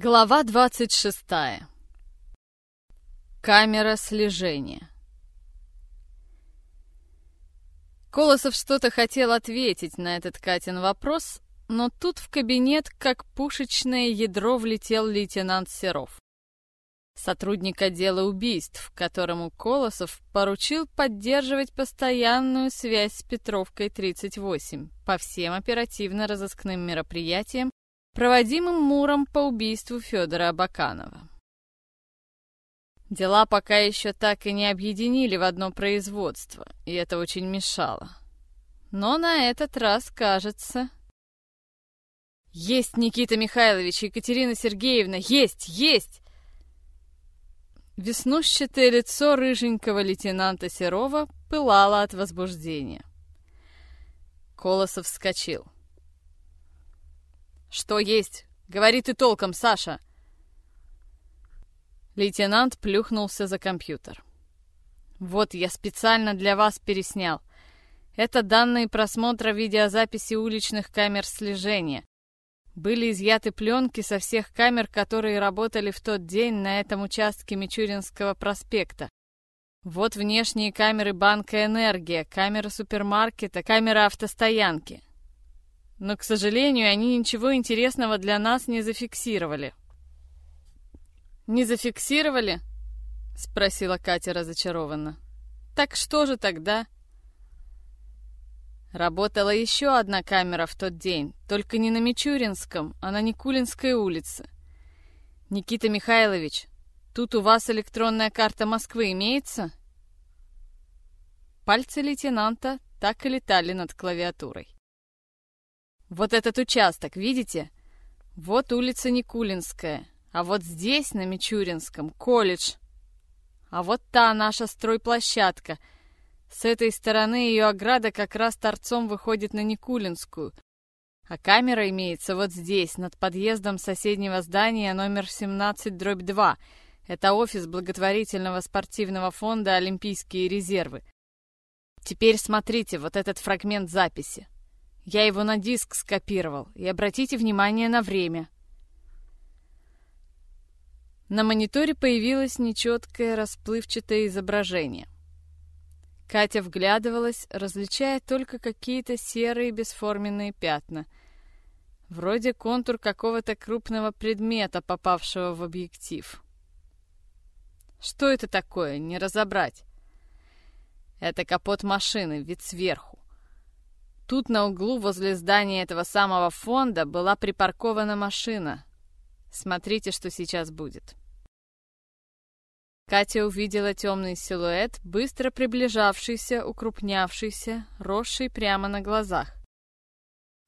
Глава 26. Камера слежения. Колосов что-то хотел ответить на этот Катин вопрос, но тут в кабинет, как пушечное ядро, влетел лейтенант Серов. Сотрудник отдела убийств, которому Колосов поручил поддерживать постоянную связь с Петровкой 38 по всем оперативно-розыскным мероприятиям, проводимым Муром по убийству Федора Абаканова. Дела пока еще так и не объединили в одно производство, и это очень мешало. Но на этот раз, кажется... «Есть, Никита Михайлович, Екатерина Сергеевна, есть, есть!» Веснущатое лицо рыженького лейтенанта Серова пылало от возбуждения. Колосов вскочил. «Что есть? Говори ты толком, Саша!» Лейтенант плюхнулся за компьютер. «Вот, я специально для вас переснял. Это данные просмотра видеозаписи уличных камер слежения. Были изъяты пленки со всех камер, которые работали в тот день на этом участке Мичуринского проспекта. Вот внешние камеры банка «Энергия», камеры супермаркета, камера автостоянки но, к сожалению, они ничего интересного для нас не зафиксировали. «Не зафиксировали?» — спросила Катя разочарованно. «Так что же тогда?» Работала еще одна камера в тот день, только не на Мичуринском, а на Никулинской улице. «Никита Михайлович, тут у вас электронная карта Москвы имеется?» Пальцы лейтенанта так и летали над клавиатурой. Вот этот участок, видите? Вот улица Никулинская, а вот здесь, на Мичуринском, колледж. А вот та наша стройплощадка. С этой стороны ее ограда как раз торцом выходит на Никулинскую. А камера имеется вот здесь, над подъездом соседнего здания номер 17-2. Это офис благотворительного спортивного фонда «Олимпийские резервы». Теперь смотрите вот этот фрагмент записи. Я его на диск скопировал, и обратите внимание на время. На мониторе появилось нечеткое расплывчатое изображение. Катя вглядывалась, различая только какие-то серые бесформенные пятна. Вроде контур какого-то крупного предмета, попавшего в объектив. Что это такое, не разобрать. Это капот машины, вид сверху. Тут на углу возле здания этого самого фонда была припаркована машина. Смотрите, что сейчас будет. Катя увидела темный силуэт, быстро приближавшийся, укрупнявшийся, росший прямо на глазах.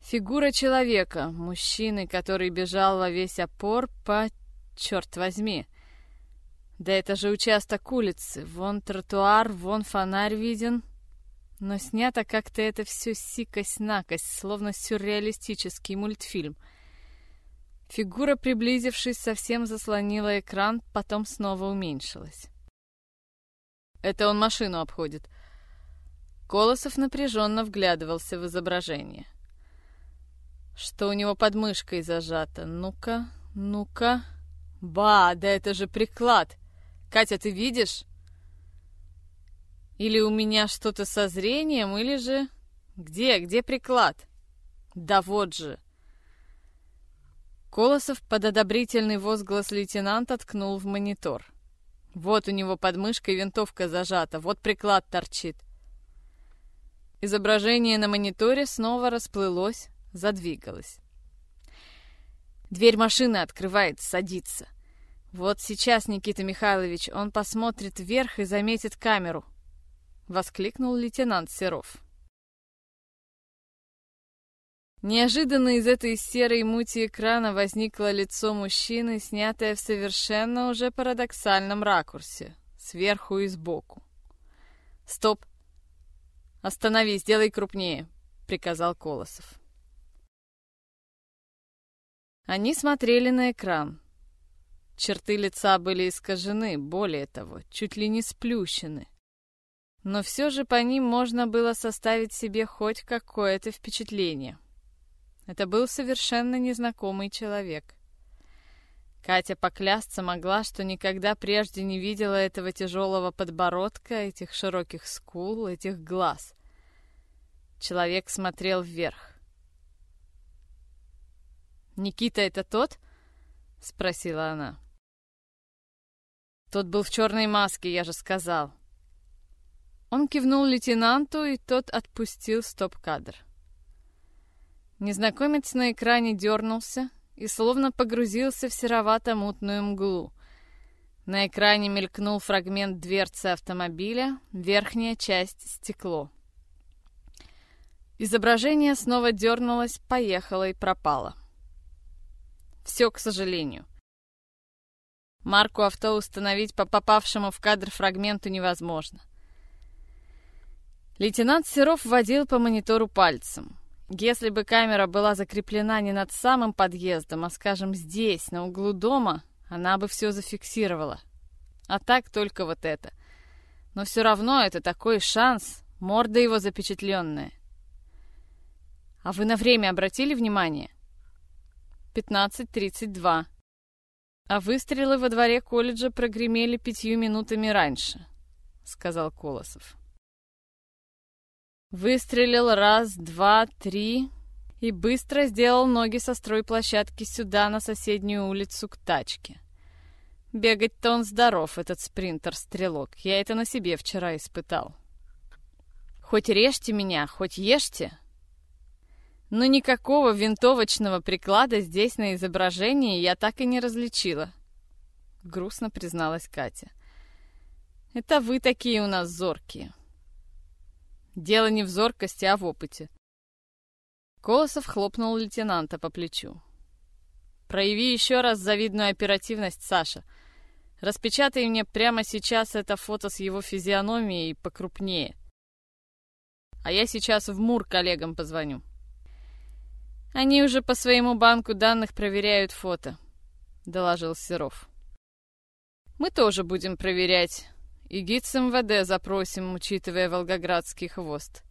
Фигура человека, мужчины, который бежал во весь опор по... черт возьми. Да это же участок улицы, вон тротуар, вон фонарь виден, но снято как-то это все сикость-накость, словно сюрреалистический мультфильм. Фигура, приблизившись, совсем заслонила экран, потом снова уменьшилась. Это он машину обходит. Колосов напряженно вглядывался в изображение. Что у него под мышкой зажато? Ну-ка, ну-ка. Ба, да это же приклад! Катя, ты видишь? Или у меня что-то со зрением, или же... Где, где приклад? Да вот же. Колосов под одобрительный возглас лейтенанта ткнул в монитор. Вот у него под мышкой винтовка зажата, вот приклад торчит. Изображение на мониторе снова расплылось, задвигалось. Дверь машины открывает, садится. Вот сейчас, Никита Михайлович, он посмотрит вверх и заметит камеру воскликнул лейтенант Серов. Неожиданно из этой серой мути экрана возникло лицо мужчины, снятое в совершенно уже парадоксальном ракурсе, сверху и сбоку. «Стоп! Остановись, сделай крупнее!» — приказал Колосов. Они смотрели на экран. Черты лица были искажены, более того, чуть ли не сплющены но все же по ним можно было составить себе хоть какое-то впечатление. Это был совершенно незнакомый человек. Катя поклясться могла, что никогда прежде не видела этого тяжелого подбородка, этих широких скул, этих глаз. Человек смотрел вверх. «Никита это тот?» — спросила она. «Тот был в черной маске, я же сказал». Он кивнул лейтенанту, и тот отпустил стоп-кадр. Незнакомец на экране дернулся и словно погрузился в серовато-мутную мглу. На экране мелькнул фрагмент дверцы автомобиля, верхняя часть стекло. Изображение снова дернулось, поехало и пропало. Все, к сожалению. Марку авто установить по попавшему в кадр фрагменту невозможно. Лейтенант Серов водил по монитору пальцем. Если бы камера была закреплена не над самым подъездом, а, скажем, здесь, на углу дома, она бы все зафиксировала. А так только вот это. Но все равно это такой шанс, морда его запечатленная. А вы на время обратили внимание? 15.32. А выстрелы во дворе колледжа прогремели пятью минутами раньше, сказал Колосов. Выстрелил раз, два, три и быстро сделал ноги со стройплощадки сюда, на соседнюю улицу, к тачке. Бегать-то он здоров, этот спринтер-стрелок. Я это на себе вчера испытал. Хоть режьте меня, хоть ешьте. Но никакого винтовочного приклада здесь на изображении я так и не различила. Грустно призналась Катя. Это вы такие у нас зоркие. Дело не в зоркости, а в опыте. Колосов хлопнул лейтенанта по плечу. «Прояви еще раз завидную оперативность, Саша. Распечатай мне прямо сейчас это фото с его физиономией покрупнее. А я сейчас в МУР коллегам позвоню. Они уже по своему банку данных проверяют фото», — доложил Серов. «Мы тоже будем проверять, и гид с МВД запросим, учитывая волгоградский хвост.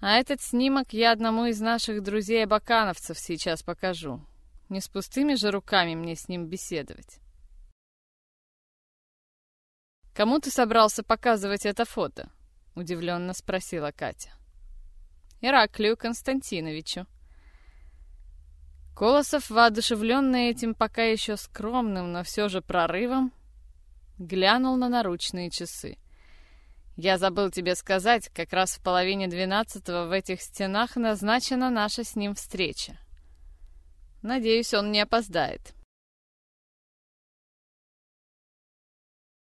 А этот снимок я одному из наших друзей-абакановцев сейчас покажу. Не с пустыми же руками мне с ним беседовать. «Кому ты собрался показывать это фото?» — удивленно спросила Катя. «Ираклию Константиновичу». Колосов, воодушевленный этим пока еще скромным, но все же прорывом, Глянул на наручные часы. «Я забыл тебе сказать, как раз в половине двенадцатого в этих стенах назначена наша с ним встреча. Надеюсь, он не опоздает».